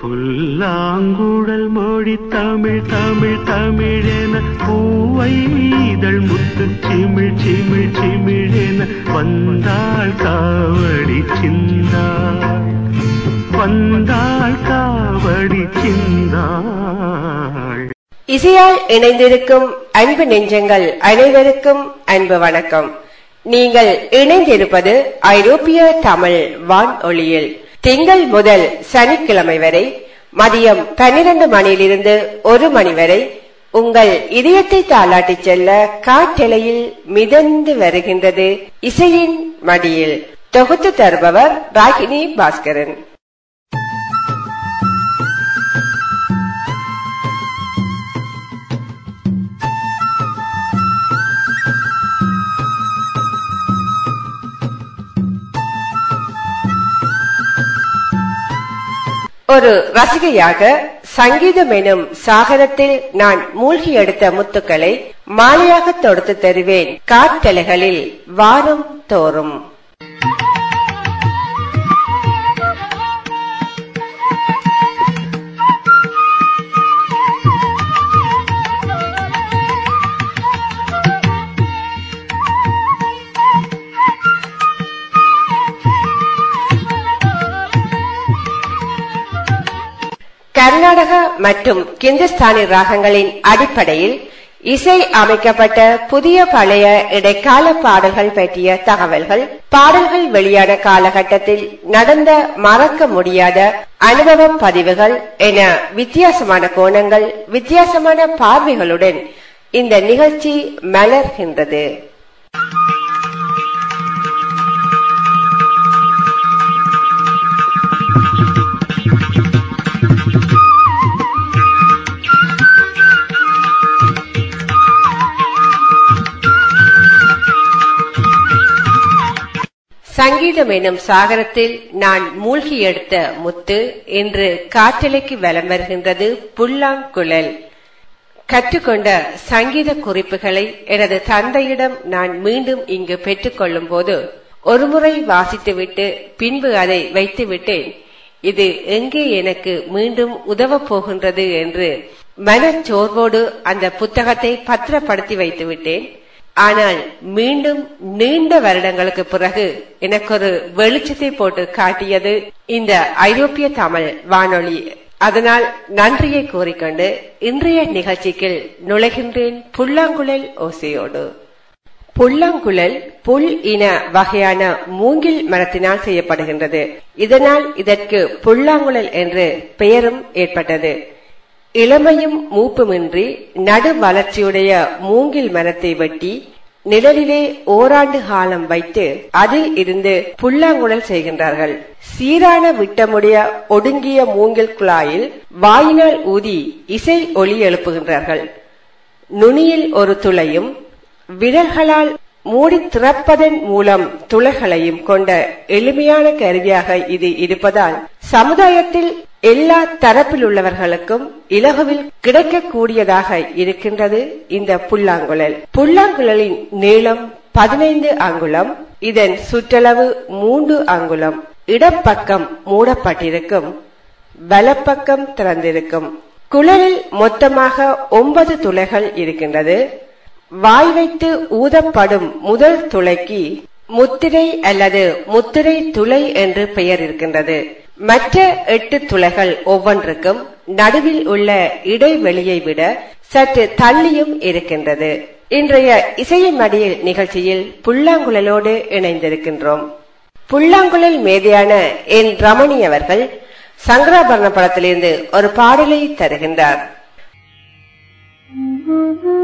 புல்லாங்குழல் மொழி தமிழ் தமிழ் தமிழென பூவை இதழ் முத்து சிமிழ் சிமிழ் சிமிழென வந்தாள் காவடி சிந்தாள் வந்தாள் காவடி சிந்தாள் இசையால் இணைந்திருக்கும் அன்பு நெஞ்சங்கள் அனைவருக்கும் அன்பு வணக்கம். நீங்கள் இணைந்திருப்பது ஐரோப்பிய தமிழ் வான் ஒளியில் திங்கள் முதல் சனிக்கிழமை வரை மதியம் பனிரெண்டு மணியிலிருந்து ஒரு மணி வரை உங்கள் இதயத்தை தாளாட்டி செல்ல காற்றலையில் மிதந்து வருகின்றது இசையின் மடியில். தொகுத்து தருபவர் ராகினி பாஸ்கரன். ஒரு ரசிகையாக சங்கீதம் எனும் சாகரத்தில் நான் மூழ்கி எடுத்த முத்துக்களை மாலையாக தொடுத்து தருவேன். காற்றலைகளில் வாரம் தோறும். கர்நாடக மற்றும் கிந்துஸ்தானி ராகங்களின் அடிப்படையில் இசை அமைக்கப்பட்ட புதிய பழைய இடைக்கால பாடல்கள் பற்றிய தகவல்கள் பாடல்கள் வெளியான காலகட்டத்தில் நடந்த மறக்க முடியாத அனுபவ பதிவுகள் என வித்தியாசமான கோணங்கள் வித்தியாசமான பார்வைகளுடன் இந்த நிகழ்ச்சி மலர்கின்றது. சங்கீதம் எனும் சாகரத்தில் நான் மூழ்கி எடுத்த முத்து என்று காற்றலைக்கு வலம் வருகின்றது புல்லாங்குழல். கற்றுக்கொண்ட சங்கீத குறிப்புகளை எனது தந்தையிடம் நான் மீண்டும் இங்கு பெற்றுக்கொள்ளும் போது ஒருமுறை வாசித்துவிட்டு பின்பு அதை வைத்துவிட்டேன். இது எங்கே எனக்கு மீண்டும் உதவப் போகின்றது என்று மனச்சோர்வோடு அந்த புத்தகத்தை பத்திரப்படுத்தி வைத்துவிட்டேன். ஆனால் மீண்டும் நீண்ட வருடங்களுக்கு பிறகு எனக்கு ஒரு வெளிச்சத்தை போட்டு காட்டியது இந்த ஐரோப்பிய தமிழ் வானொலி. அதனால் நன்றியை கூறிக்கொண்டு இன்றைய நிகழ்ச்சிக்கு நுழைகின்றேன் புல்லாங்குழல் ஓசையோடு. புல்லாங்குழல் புல் இன வகையான மூங்கில் மரத்தினால் செய்யப்படுகின்றது. இதனால் இதற்கு புல்லாங்குழல் என்று பெயரும் ஏற்பட்டது. இளமையும் மூப்புமின்றி நடு வளர்ச்சியுடைய மூங்கில் மரத்தை வெட்டி நிழலிலே ஓராண்டு காலம் வைத்து அதில் இருந்து புல்லாங்குழல் செய்கின்றார்கள். சீரான விட்டமுடைய ஒடுங்கிய மூங்கில் குழாயில் வாயினால் ஊதி இசை ஒளி எழுப்புகின்றார்கள். நுனியில் ஒரு துளையும் விரல்களால் மூடி திறப்பதன் மூலம் துளைகளையும் கொண்ட எளிமையான கருவியாக இது இருப்பதால் சமுதாயத்தில் எல்லா தரப்பில் உள்ளவர்களுக்கும் இலகுவில் கிடைக்கக்கூடியதாக இருக்கின்றது இந்த புல்லாங்குழல். புல்லாங்குழலின் நீளம் பதினைந்து அங்குலம் இதன் சுற்றளவு மூன்று அங்குலம். இடப்பக்கம் மூடப்பட்டிருக்கும் வலப்பக்கம் திறந்திருக்கும். குழலில் மொத்தமாக ஒன்பது துளைகள் இருக்கின்றது. வாய் வைத்து ஊதப்படும் முதல் துளைக்கு முத்திரை அல்லது முத்திரை துளை என்று பெயர் இருக்கின்றது. மற்ற எட்டு துளைகள் ஒவ்வொன்றுக்கும் நடுவில் உள்ள இடைவெளியை விட சற்று தள்ளியும் இருக்கின்றது. இன்றைய இசையின் மடியில் நிகழ்ச்சியில் புல்லாங்குழலோடு இணைந்திருக்கின்றோம். புல்லாங்குழல் மேதையான என் ரமணி அவர்கள் சங்கராபரண படத்திலிருந்து ஒரு பாடலை தருகின்றார். இலக்கியத்தில்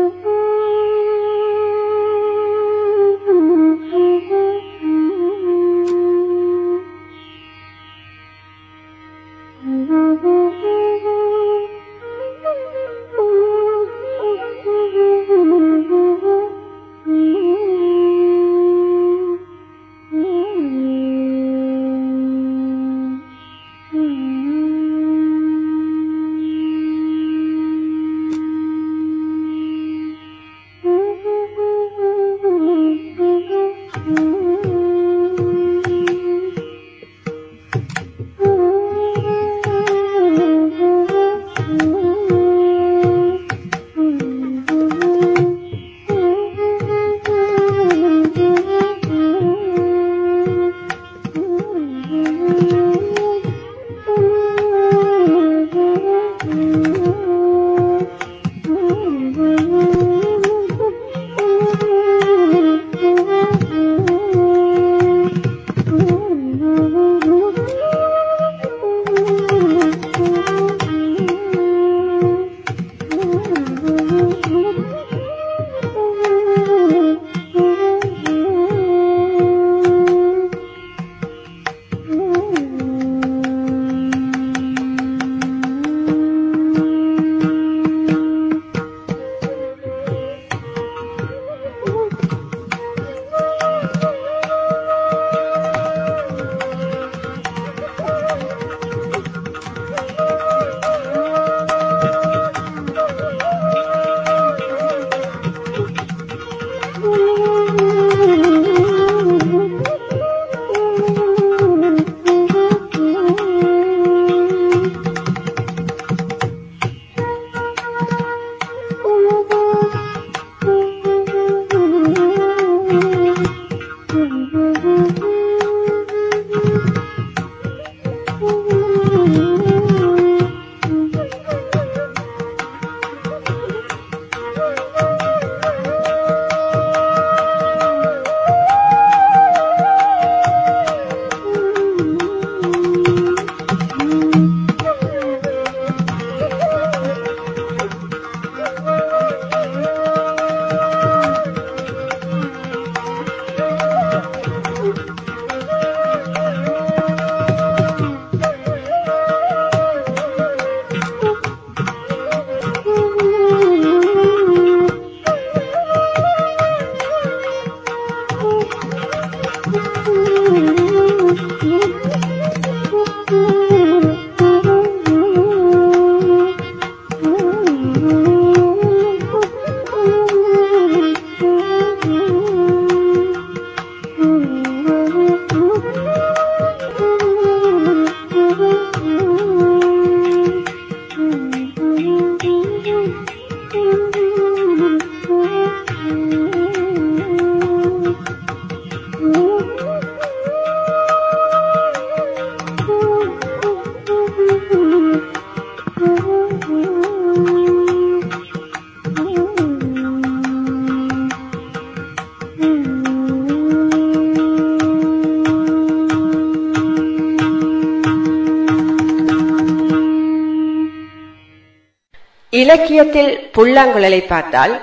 புல்லாங்குழலை பார்த்தால்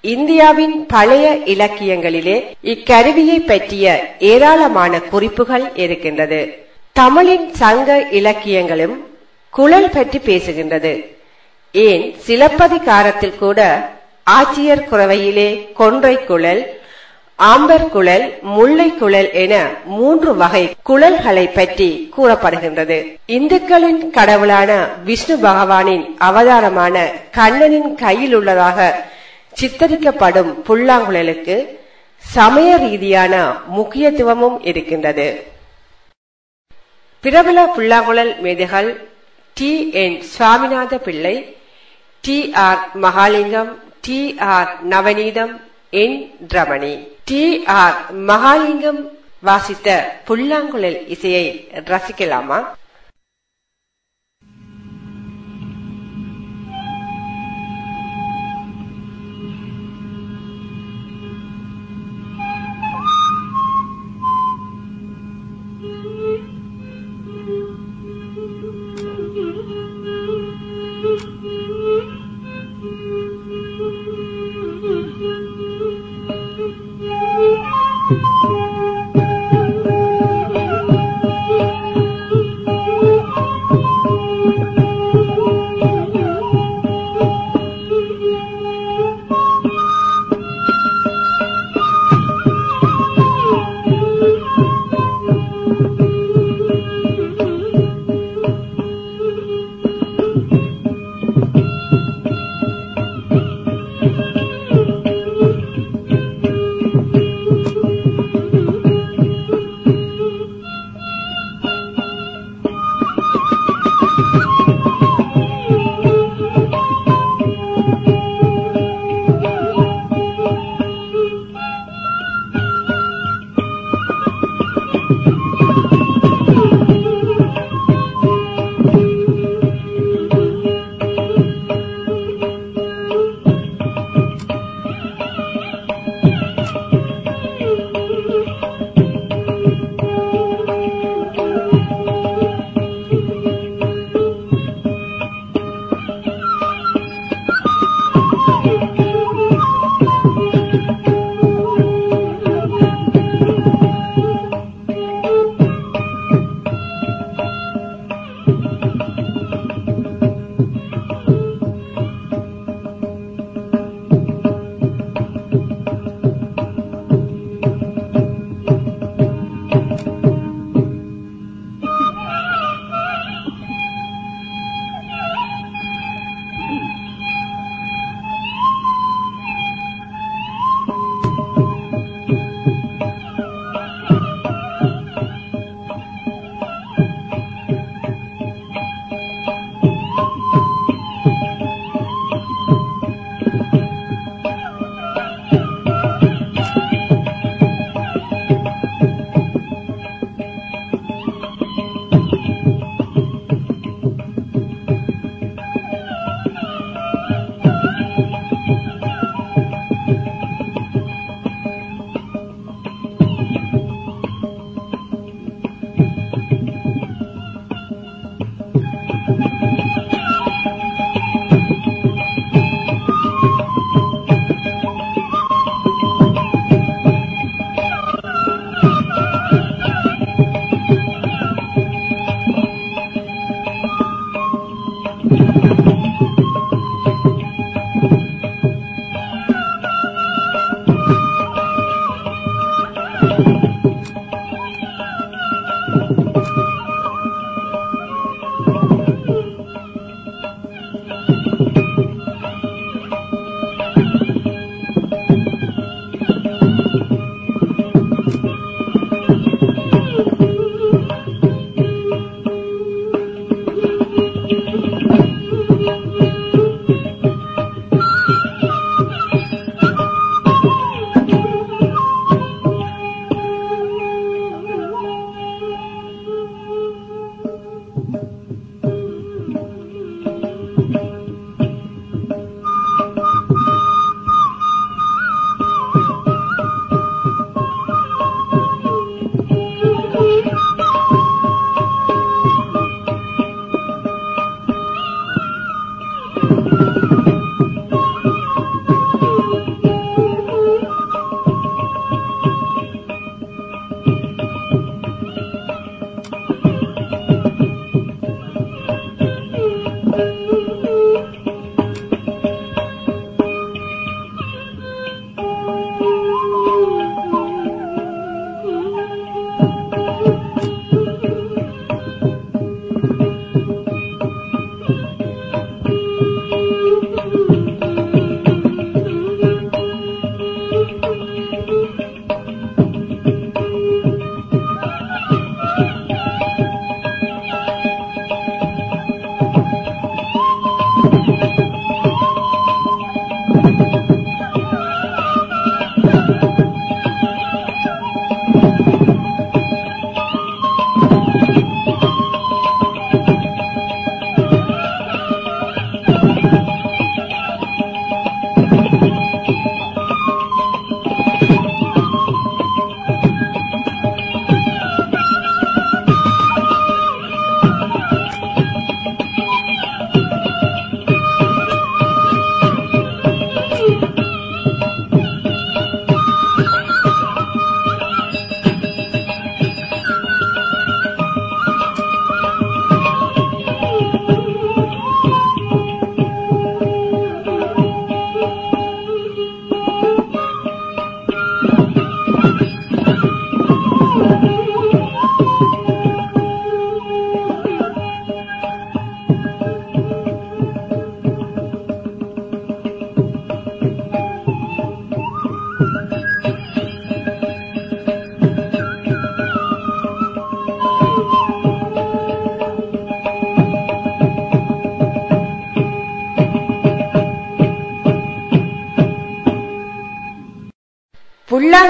இந்தியாவின் பழைய இலக்கியங்களிலே இக்கருவியை பற்றிய ஏராளமான குறிப்புகள் இருக்கின்றது. தமிழின் சங்க இலக்கியங்களும் குழல் பற்றி பேசுகின்றது. ஏன் சிலப்பதிகாரத்தில் கூட ஆட்சியர் குறவையிலே கொன்றை குழல் ஆம்பர் குழல் முல்லை குழல் என மூன்று வகை குழல்களை பற்றி கூறப்படுகின்றது. இந்துக்களின் கடவுளான விஷ்ணு பகவானின் அவதாரமான கண்ணனின் கையில் உள்ளதாக சித்தரிக்கப்படும் புல்லாங்குழலுக்கு சமய ரீதியான முக்கியத்துவமும் இருக்கின்றது. பிரபல புல்லாங்குழல் மேதைகள் T. N. Swaminatha Pillai T. R. Mahalingam T. R. Navaneetham N. Ramani. T R Mahalingam வாசித்த புல்லாங்குழல் இசையை ரசிக்கலாமா?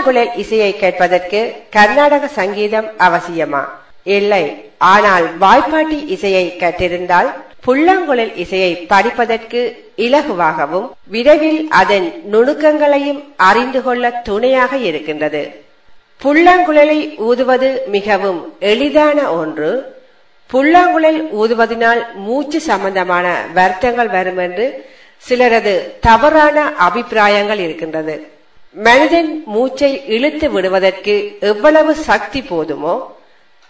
புல்லாங்குழல் இசையை கேட்பதற்கு கர்நாடக சங்கீதம் அவசியமா? இல்லை. ஆனால் வாய்ப்பாட்டி இசையை கேட்டிருந்தால் புல்லாங்குழல் இசையை படிப்பதற்கு இலகுவாகவும் விரைவில் அதன் நுணுக்கங்களையும் அறிந்து கொள்ள துணையாக இருக்கின்றது. புல்லாங்குழலை ஊதுவது மிகவும் எளிதான ஒன்று. புல்லாங்குழல் ஊதுவதனால் மூச்சு சம்பந்தமான வருத்தங்கள் வரும் என்று சிலரது தவறான அபிப்பிராயங்கள் இருக்கின்றது. மனிதன் மூச்சை இழுத்து விடுவதற்கு எவ்வளவு சக்தி போதுமோ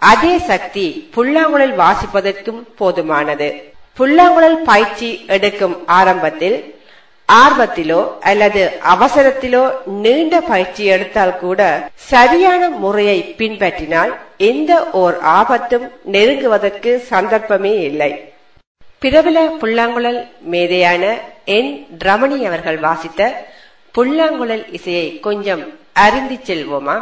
அதே சக்தி புல்லாங்குழல் வாசிப்பதற்கும் போதுமானது. புல்லாங்குழல் பயிற்சி எடுக்கும் ஆரம்பத்தில் ஆர்வத்திலோ அல்லது அவசரத்திலோ நீண்ட பயிற்சி எடுத்தால் கூட சரியான முறையை பின்பற்றினால் எந்த ஓர் ஆபத்தும் நெருங்குவதற்கு சந்தர்ப்பமே இல்லை. பிரபல புல்லாங்குழல் மேதையான என் ரமணி அவர்கள் வாசித்த புல்லாங்குழல் இசையை கொஞ்சம் அறிந்து செல்வோமா?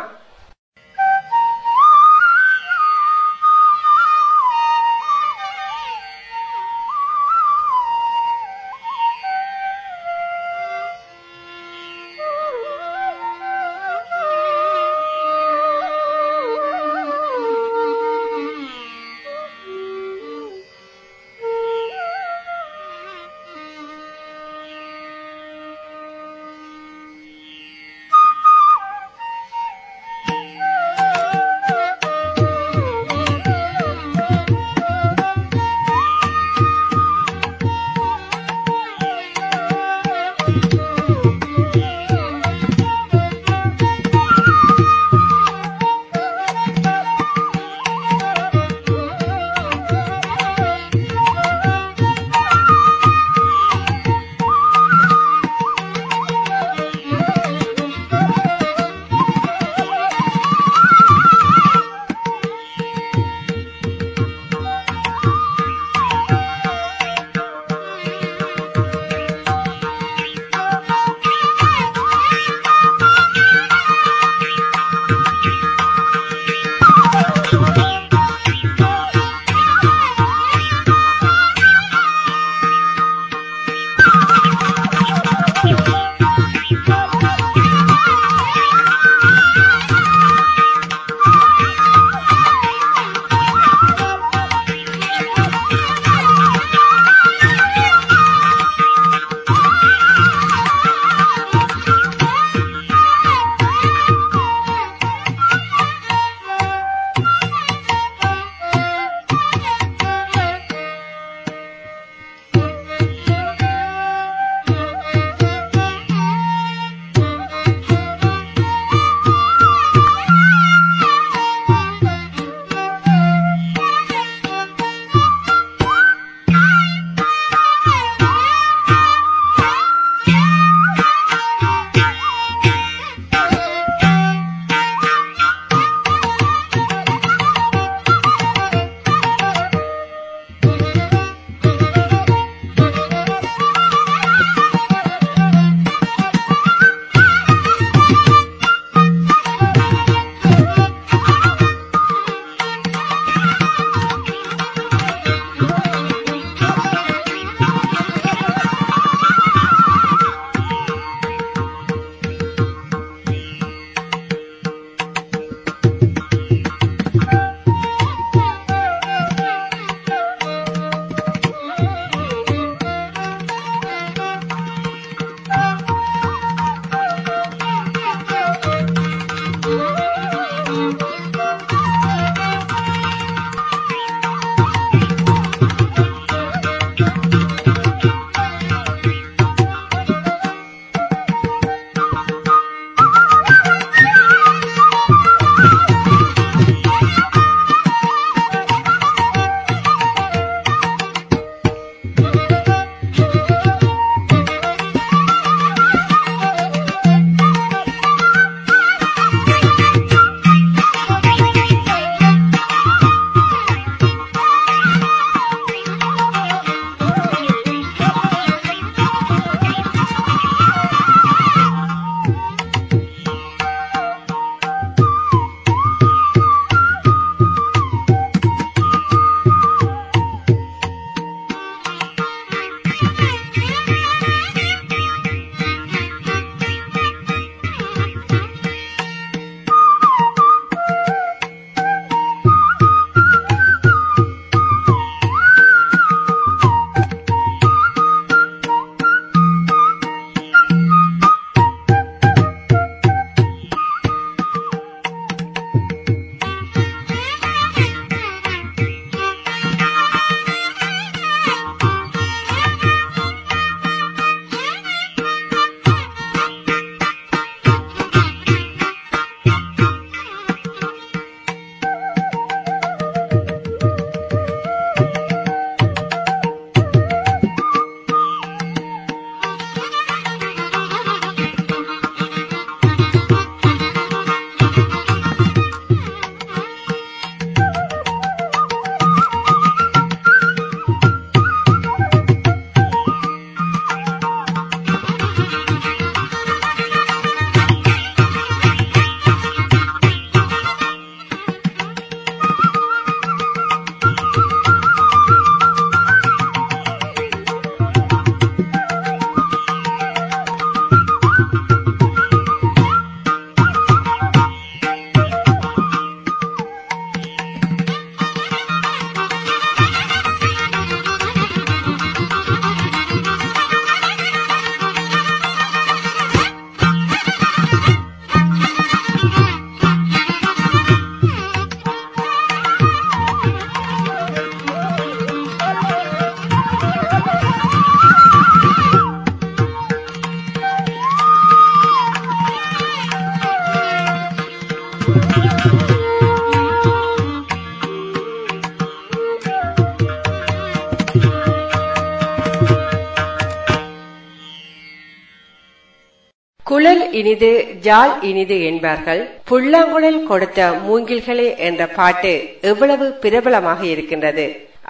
இனிது ஜால் இனிது என்பார்கள். புல்லாங்குழல் கொடுத்த மூங்கில்களே என்ற பாட்டு எவ்வளவு பிரபலமாக இருக்கின்றது.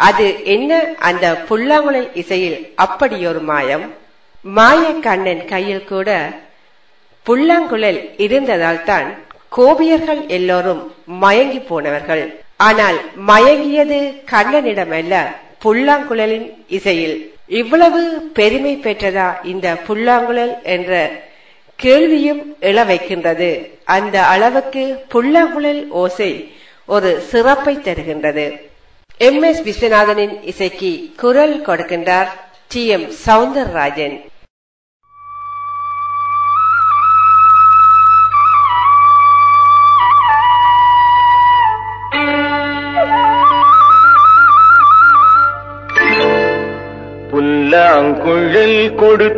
அது என்ன அந்த புல்லாங்குழல் இசையில் அப்படியொரு மாயம்? மாய கண்ணன் கையில் கூட புல்லாங்குழல் இருந்ததால் தான் கோபியர்கள் எல்லோரும் மயங்கி போனவர்கள். ஆனால் மயங்கியது கண்ணனிடமல்ல புல்லாங்குழலின் இசையில். இவ்வளவு பெருமை பெற்றதா இந்த புல்லாங்குழல் என்ற கேள்வியும் எழ வைக்கின்றது. அந்த அளவுக்கு புல்லாங்குழல் ஓசை ஒரு சிறப்பை தருகின்றது. எம் எஸ் விஸ்வநாதனின் இசைக்கு குரல் கொடுக்கின்றார் டி எம் சவுந்தரராஜன். புல்லாங்குழல் கொடு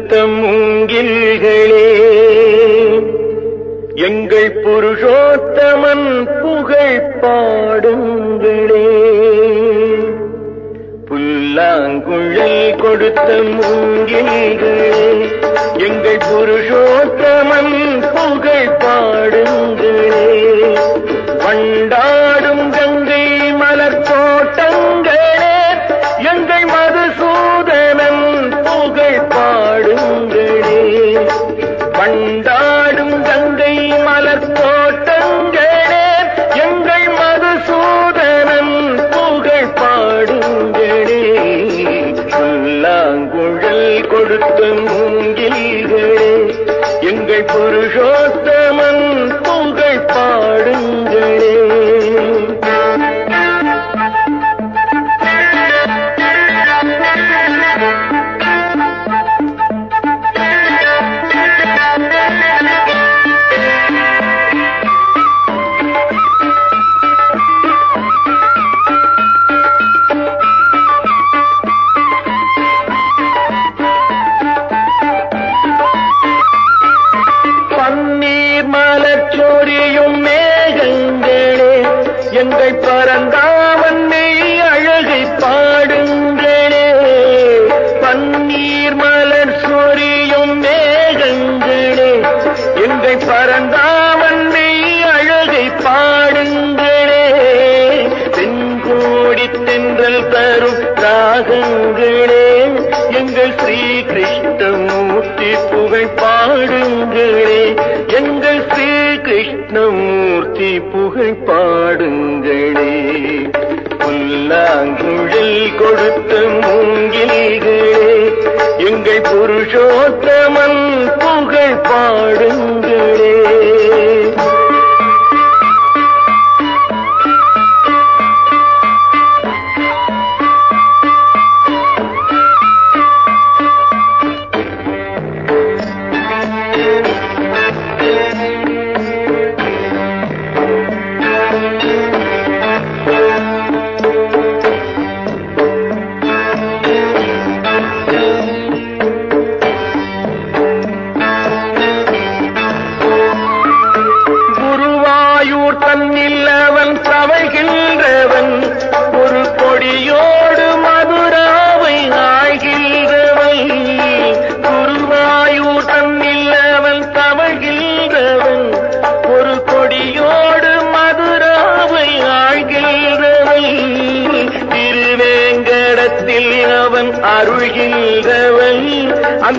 எங்கள் பரந்தாமன் மெய் அழகை பாடுங்களே. தென்கோடி தென்றல் தரும் ராகங்களே. எங்கள் ஸ்ரீ கிருஷ்ணமூர்த்தி புகழ் பாடுங்களே. எங்கள் ஸ்ரீ கிருஷ்ணமூர்த்தி புகழ் பாடுங்களே. புல்லாங்குழல் கொடுத்த மூங்கில்களே எங்கள் புருஷோத்தமன் புகழ் பாடுங்களே.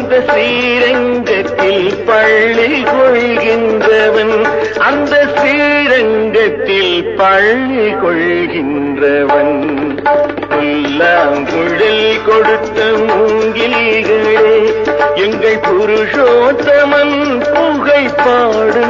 அந்த ஸ்ரீரங்கத்தில் பள்ளி கொள்கின்றவன் அந்த ஸ்ரீரங்கத்தில் பள்ளி கொள்கின்றவன். புல்லாங்குழல் கொடுத்த மூங்கில்களே எங்கள் புருஷோத்தமன் புகை பாடுங்களே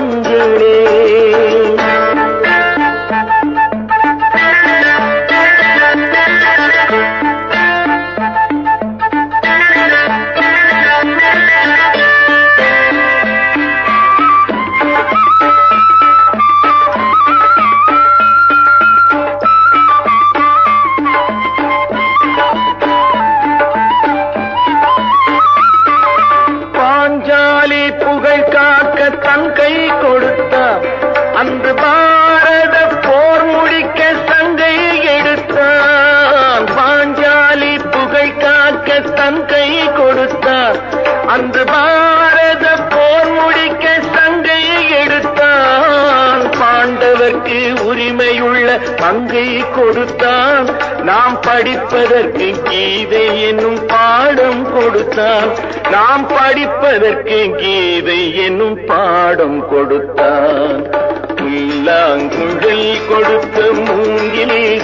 அவருக்கு கீதை என்னும் பாடம் கொடுத்தான். புல்லாங்குழல் கொடுத்த மூங்கிலே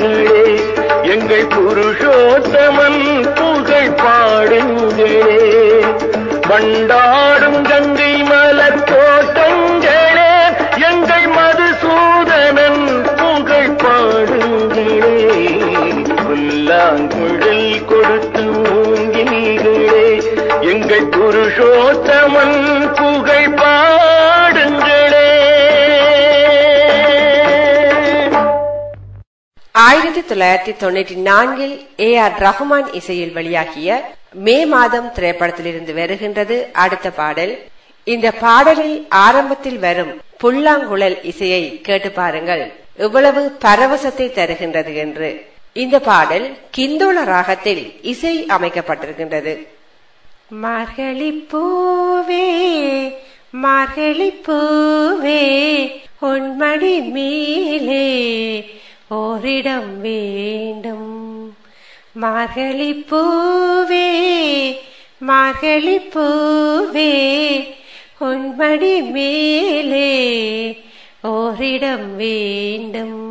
எங்கள் புருஷோத்தமன் புகழ் பாடுங்களே. வண்டா ஆயிரத்தி தொள்ளாயிரத்தி தொண்ணூற்றி நான்கில் ஏ ஆர் ரஹ்மான் இசையில் வெளியாகிய மே மாதம் திரைப்படத்திலிருந்து வருகின்றது அடுத்த பாடல். இந்த பாடலில் ஆரம்பத்தில் வரும் புல்லாங்குழல் இசையை கேட்டு பாருங்கள். எவ்வளவு பரவசத்தை தருகின்றது என்று. இந்த பாடல் கிந்தோள ராகத்தில் இசை அமைக்கப்பட்டிருக்கின்றது. மார்கழி பூவே மார்கழி பூவே உன்மடி மேலே ஓரிடம் வேண்டும். மார்கழி பூவே மார்கழி பூவே உன்மடி மேலே ஓரிடம் வேண்டும்.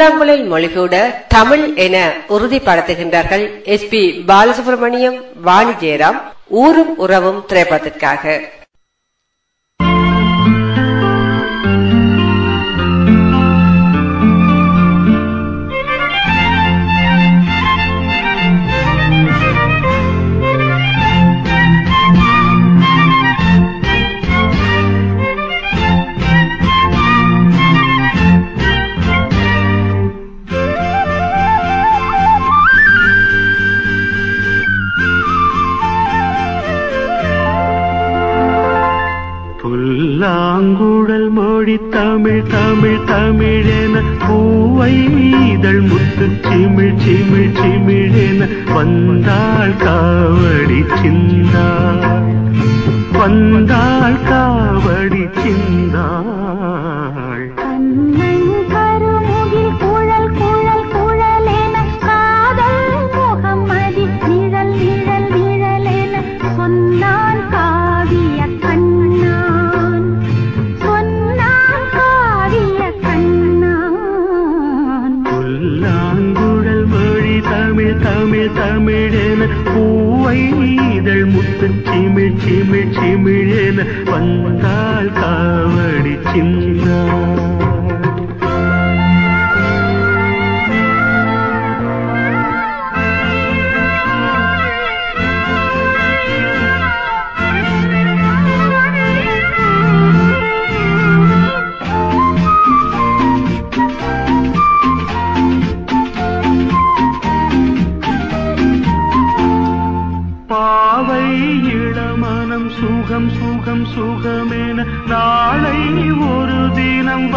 புல்லாங்குழல் மொழிகூட தமிழ் என உறுதிப்படுத்துகின்றார்கள் எஸ் பி பாலசுப்ரமணியம் வாணி ஜெயராம் ஊரும் உறவும் திரைப்படத்திற்காக.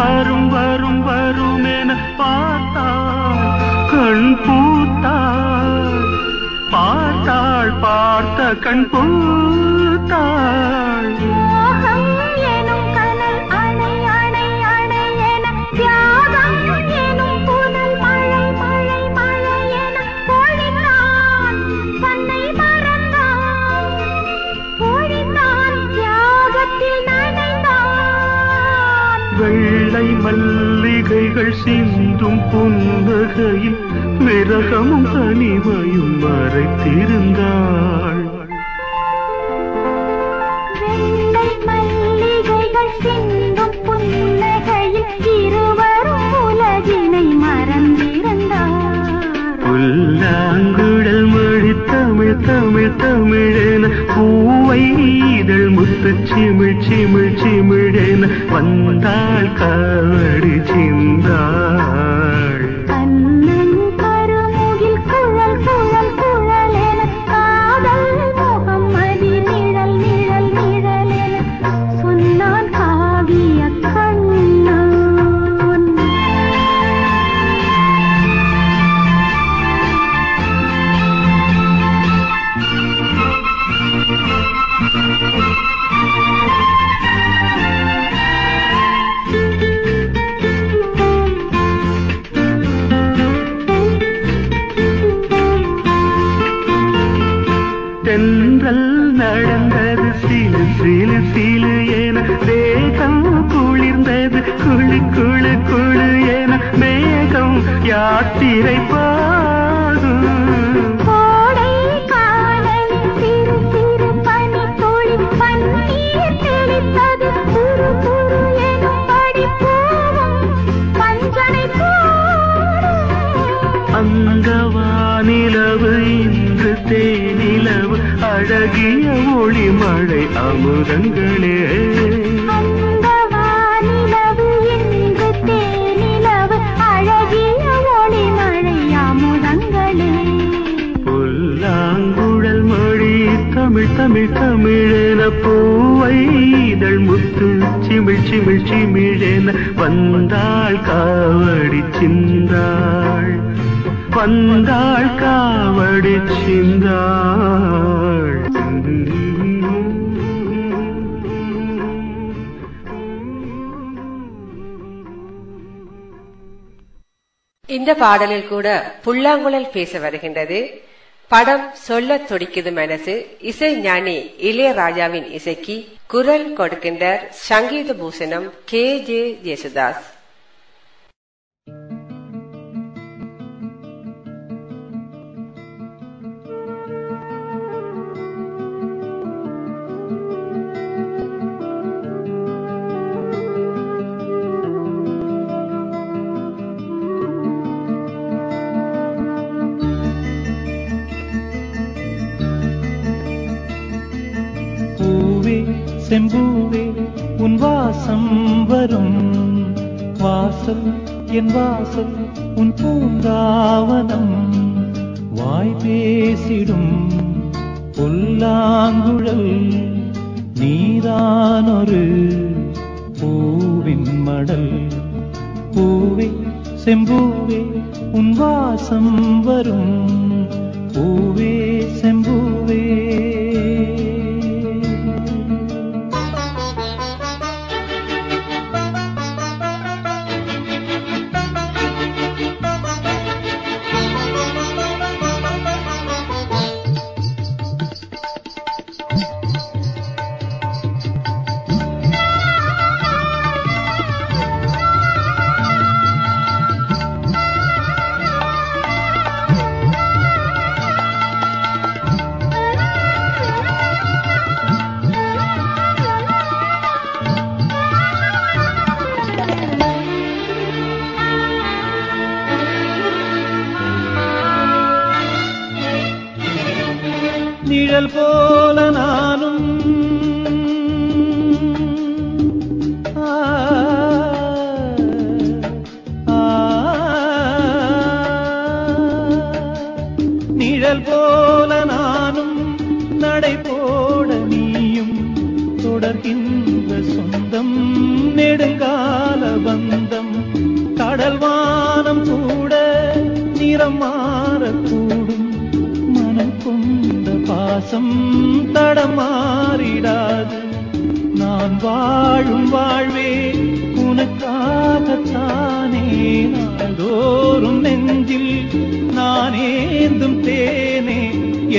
வரும் வரும் வரும் என பார்த்தாள். கண் பூத்தாள். பார்த்தாள் பார்த்த கண் பூத்தாள். புன்னகையில் விரகமும் தனிமையும் மறைத்திருந்தாள். புல்லாங்குழல் மொழி தமிழ் தமிழ் தமிழென பூவை இதழ் முத்து சிமிழ் சிமிழ் சிமிழென வந்தாள் காவடி சிந்தாள் பஞ்சனை போடும் அந்த வானிலவு இன்று தேனிலவு அழகிய ஒளி மழை அமுதங்களே. தமிழ் தமிழ் தமிழென பூவை இதழ் முத்து சிமிழ் சிமிழ் சிமிழென வந்தாள் காவடி சிந்தாள். வந்தாள் காவடி சிந்தாள். இந்த பாடலில் கூட புல்லாங்குழல் பேச வருகின்றது. படம் சொல்ல துடிக்குது மனசு. இசை ஞானி இளையராஜாவின் இசைக்கு குரல் கொடுக்கின்றார் சங்கீத பூஷணம் கே ஜே ஜேசுதாஸ். வாசம் என் வாசம் உன் பூங்காவனம் வாய் பேசிடும் புல்லாங்குழல் நீதானொரு பூவின் மடல். பூவே செம்பூவே உன் வாசம் வரும். பூவே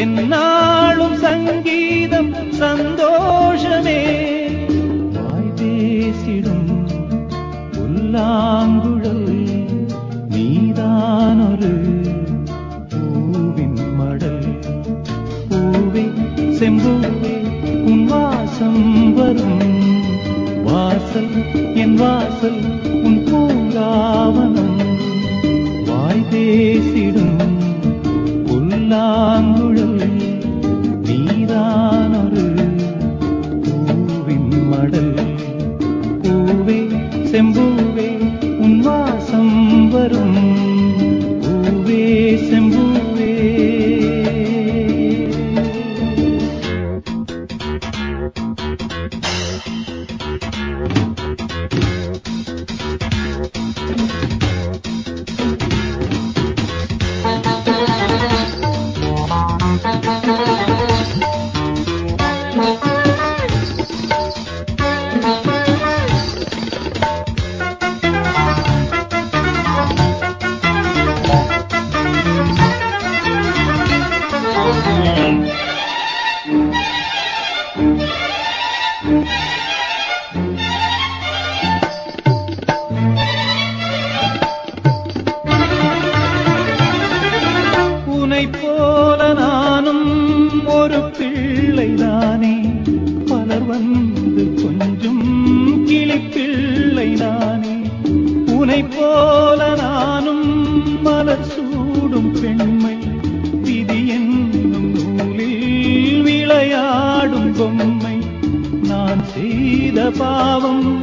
என்னா மலர் சூடும் பெண்மை. விதி என்னும் நூலில் விளையாடும் பொம்மை. நான் செய்த பாவம்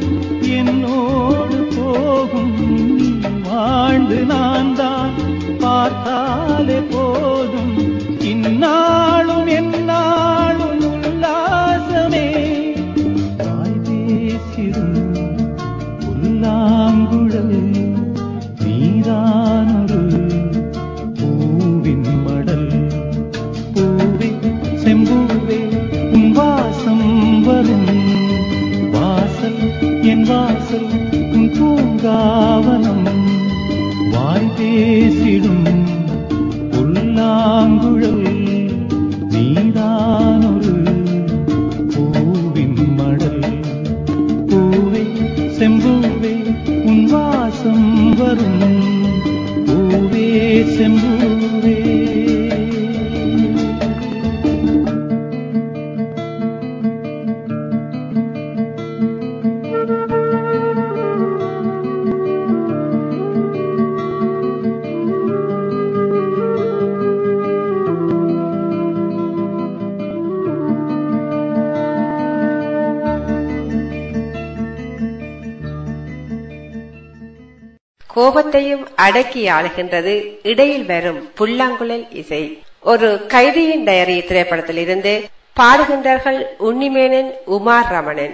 அடக்கி ஆளுகின்றது. இடையில் வரும் புல்லாங்குழல் இசை. ஒரு கைதியின் டயரி திரைப்படத்தில் இருந்து பாடுகின்றார்கள் உன்னிமேனன் உமார் ரமணன்.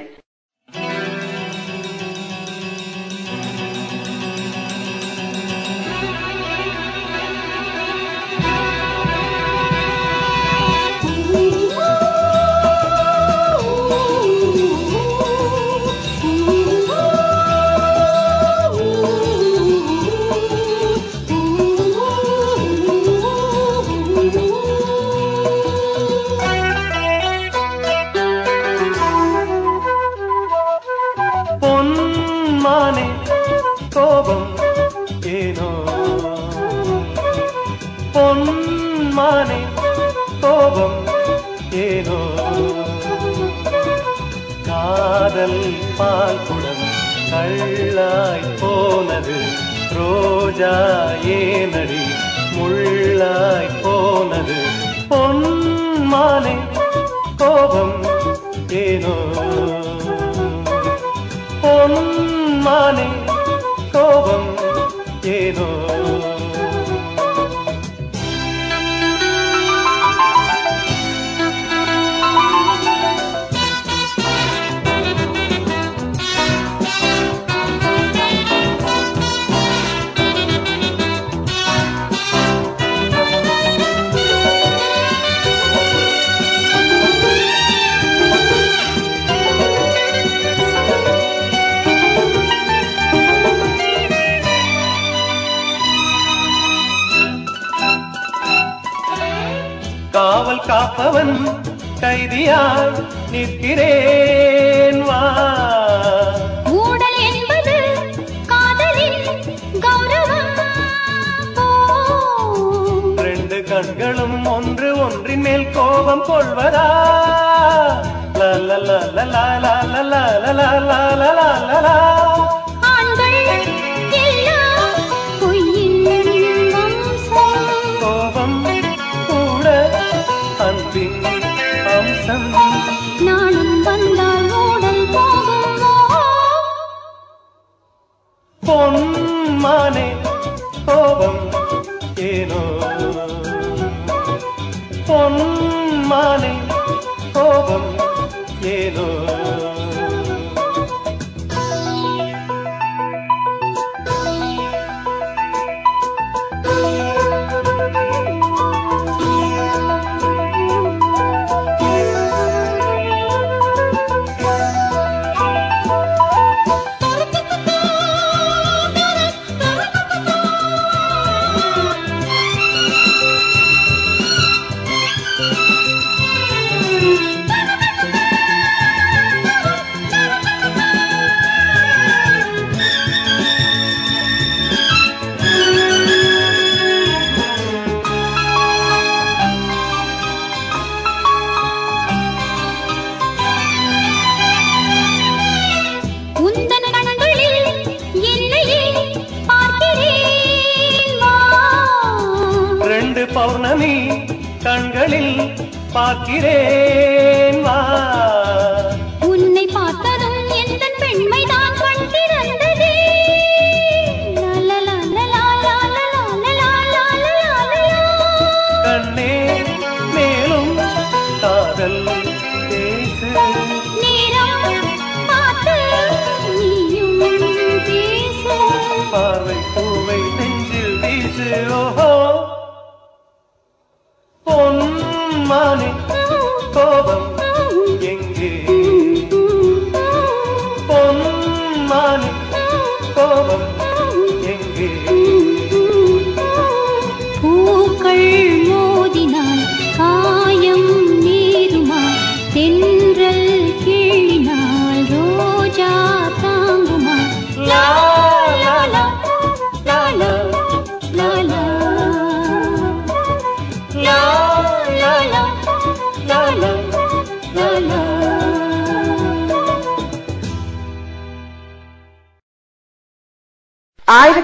ஒன்று ஒன்றின் மேல் கோபம் கொள்வதா கோபம் கூட அன்பின் அம்சம் நானும் வந்தால் மூடல் போகுமா பொன்மானே கோபம் ஏனோ பொன் மாலை கோபம் ஏனோ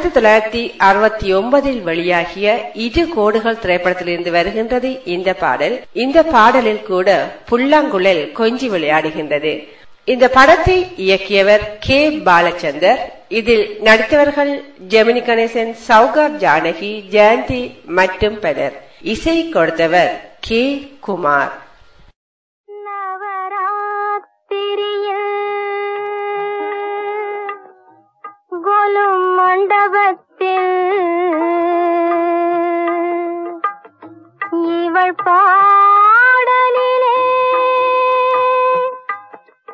ஆயிரத்தி தொள்ளாயிரத்தி அறுபத்தி ஒன்பதில் வெளியாகிய இரு கோடுகள் திரைப்படத்திலிருந்து வருகின்றது இந்த பாடல். இந்த பாடலில் கூட புல்லாங்குழல் கொஞ்சி விளையாடுகின்றது. இந்த படத்தை இயக்கியவர் கே. பாலச்சந்தர். இதில் நடித்தவர்கள் ஜெமினி கணேசன் சௌகாப் ஜானகி ஜெயந்தி மற்றும் பலர் இசை கொடுத்தவர் கே. குமார். மண்டபத்தில் இவள் பாடலிலே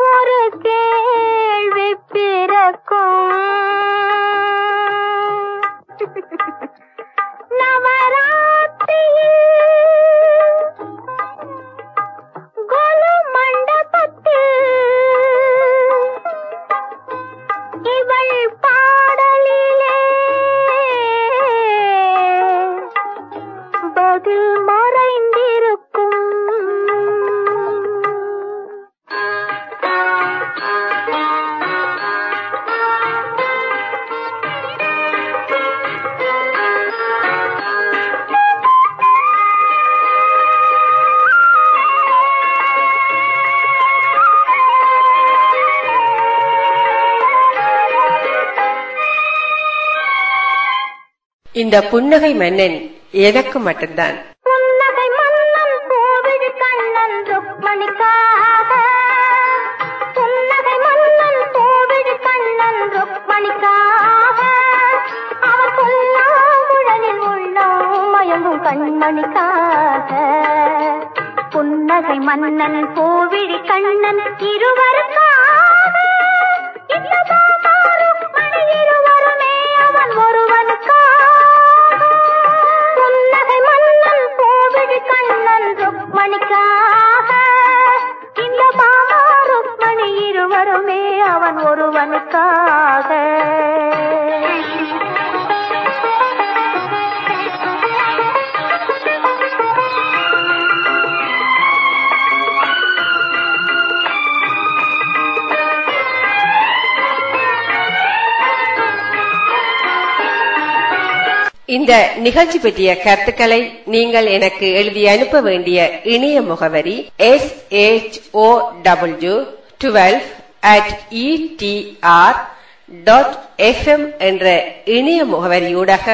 ஒரு கேள்வி இந்த புன்னகை மன்னன் எனக்கு மட்டும்தான். புன்னகை மன்னன் கோவிடு கண்ணன் ருக்மணிக்காக. புன்னகை மன்னன் கோவிடு கண்ணன் ருக்மணிக்காக. மயங்கும் கண்மணிக்காக. புன்னகை மன்னன் கோவிழி கண்ணன் இருவருக்கும் இந்த நிகழ்ச்சி பற்றிய கருத்துக்களை நீங்கள் எனக்கு எழுதி அனுப்ப வேண்டிய இணைய முகவரி S H O W twelve at ITR dot FM என்ற இணைய முகவரியூடாக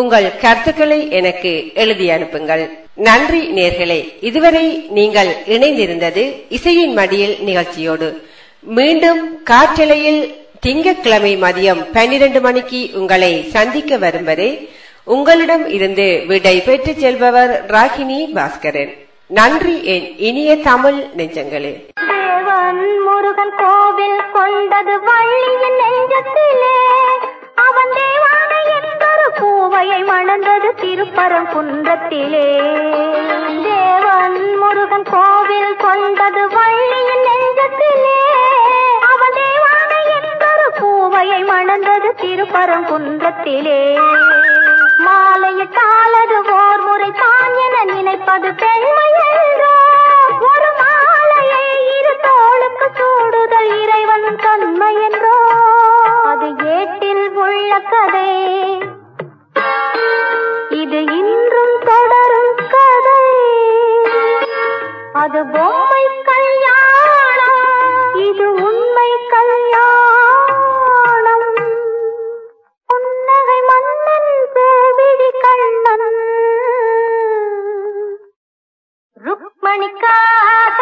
உங்கள் கருத்துக்களை எனக்கு எழுதி அனுப்புங்கள். நன்றி நேர்களே. இதுவரை நீங்கள் இணைந்திருந்தது இசையின் மடியில் நிகழ்ச்சியோடு. மீண்டும் காற்றலையில் திங்கட்கிழமை மதியம் பன்னிரண்டு மணிக்கு உங்களை சந்திக்க வரும் வரை உங்களிடம் இருந்து விடை பெற்று செல்பவர் ராகினி பாஸ்கரன். நன்றி என் இனிய தமிழ் நெஞ்சங்களே. தேவன் முருகன் கோவில் கொண்டது வள்ளியின் நெஞ்சத்திலே. அவன் தேவானை என்பது பூவையை மணந்தது திருப்பரங்குன்றத்திலே தேவன் முருகன் கோவில் கொண்டது வள்ளியின் நெஞ்சத்திலே. அவன் தேவானை என்பது பூவையை மணந்தது திருப்பரங்குன்றத்திலே மாலையிட்டாலது ஓர் முறை தான் என நினைப்பது பெண்மை என்றோ? ஒரு மாலையை இரு தோளுக்கு சூடுதல் இறைவன் தன்மை என்றோ? அது ஏட்டில் உள்ள கதை. இது இன்றும் தொடரும் கதை. அது பொம்மை கல்யாணம். இது கண்மணிக்காக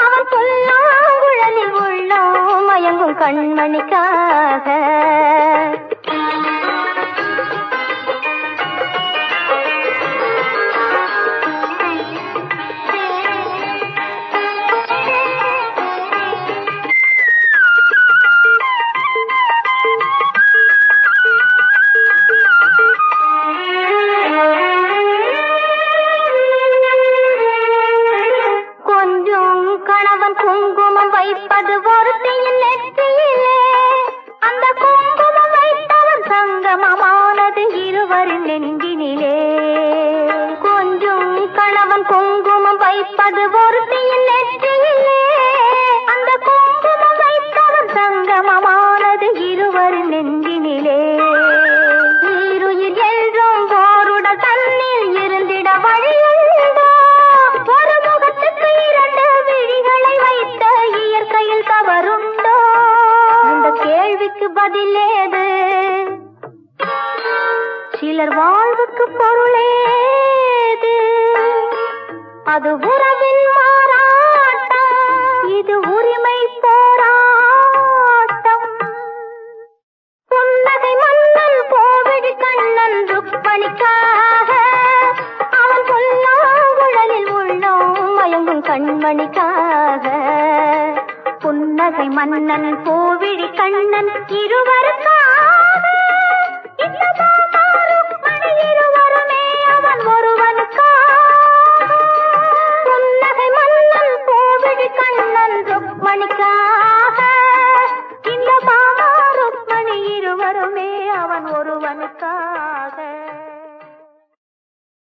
அவன் புல்லாங்குழலில் உள்ளோம் மயங்கும் கண்மணிக்காக.